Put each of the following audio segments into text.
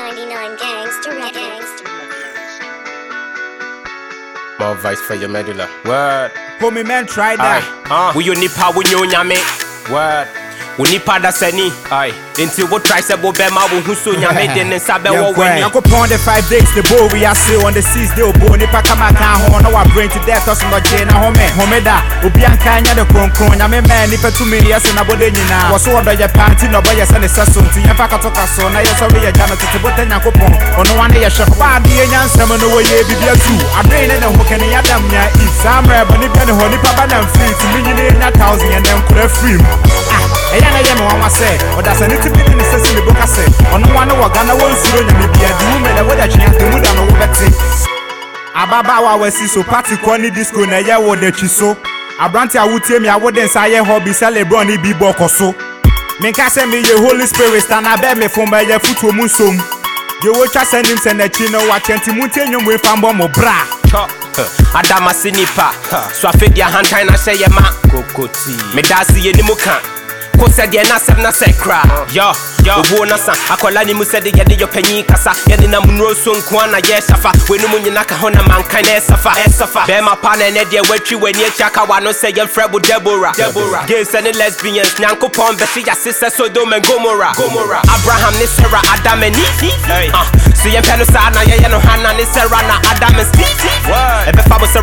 99 Gangster Records. More vice for your medulla. Word. Homie man, try that. Aye. that. Uh. woyɛ onipa wonyɛ onyame Word. Wo nipa da sani Aye. enti wotrae sɛ wobɛma wo hu so nyame de ne nsa bɛwɔ w'ani Nyankopɔn the five days the bow we are still on the sixth day obo nipa kama ka ho na wa brain to death us no je na home home da. Obi anka nya de kronkron nyame man nipa tumi yes na. Bode nyina wo so odo ye panty no boy yes na saso nti nya fa katoka so na yes we ye jana tete bote nyankopɔn ono wane ye hwe ba de ye nyansam no wo ye bibia tu adwen ne ne ho kene ya dam nya i samre bani bia ne ho nipa ba na mfiri ti minyi nya thousand and then kura free. Mu ah A young man was say, or that's an interpret in the sense in the book. I say, on one of Ghana was soon and be a woman that would actually have to move on so party corny disco na ya wo de chiso. Abranti a would tell me I wouldn't say hobby celebrate ni be boko so. Menka send me Holy Spirit stand I beg me for my foot woman so. You will just send him send a chino watch and Timutian with mo bra. adamase nipa so afei deɛ ahantan na hyɛ yɛ ma kokoti medase ka ko sɛdeɛ na asɛm na sɛ kra yɔ obuo na sa akɔla ne mu sɛde yɛde yɛ panyin kasa. Yɛde nam nnuro so nko a na yɛhyɛfa w'anom nyina ka ho na manka na ɛsafa ɛsafa bɛrima pa na ɛnɛ deɛ watwi w'ani akyi aka w'ano sɛ yɛmfrɛ bo debora gay sɛ ne lesbians nyankopɔn bɛhye yɛase sɛ sodom and gomora gomora abraham ne sarah adam ani so yɛmpɛ no saa na yɛyɛ no hana ne sarah na adam ɛbɛfa bo sɛ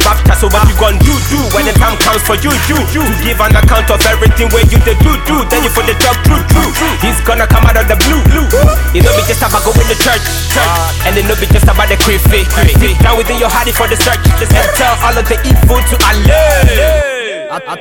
the comes for you you you. To give an account of everything where you dey do do. Then you for the talk true true he's gonna come out of the blue blue. It no be just about going to church church. And it no be just about the creepy deep down within your heart for the search. And tell all of the evil to Allah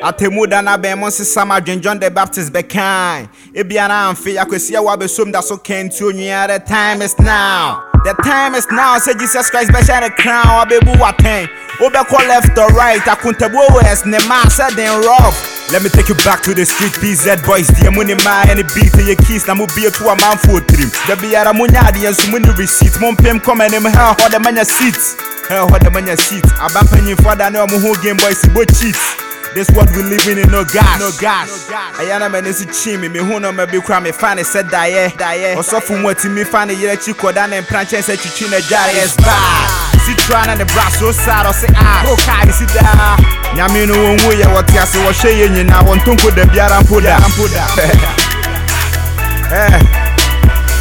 atemu da na bɛn mo nsesa ma adwen john the baptist bɛkan ebiara amfe akwasi a wabɛsom da so kɛnti onwia the time is now The time is now, say Jesus Christ, better the crown, I be boo attain. Obeko left or right, I couldn't tell west, ne massa then rough. Let me take you back to the street, BZ boys. The money my and the beat to your keys. Now be to a man for dream. The beer munyadi and some money receipts. Mom pim come and him hell or the mania seats. Hell or the mania seats. I bump any father, no, I'm a whole game boys, but cheats. This what we living in, no gas, no gas. Ayana man is chimmy, me who no me be cry me fan said die, die. Also from what me fan yet chico down and planche said chichina jar is bad. Citron and the brass so sad or say ah, go kai sit da. Nyame no won ya what ya se wo hwe ye nyina won tonko da biara mpoda, mpoda. Eh.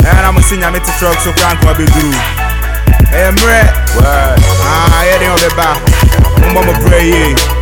Eh na mo si nyame te truck so kran ko be duru. Eh mre. Word. Ah, yeah, they on the back. Mama pray, yeah.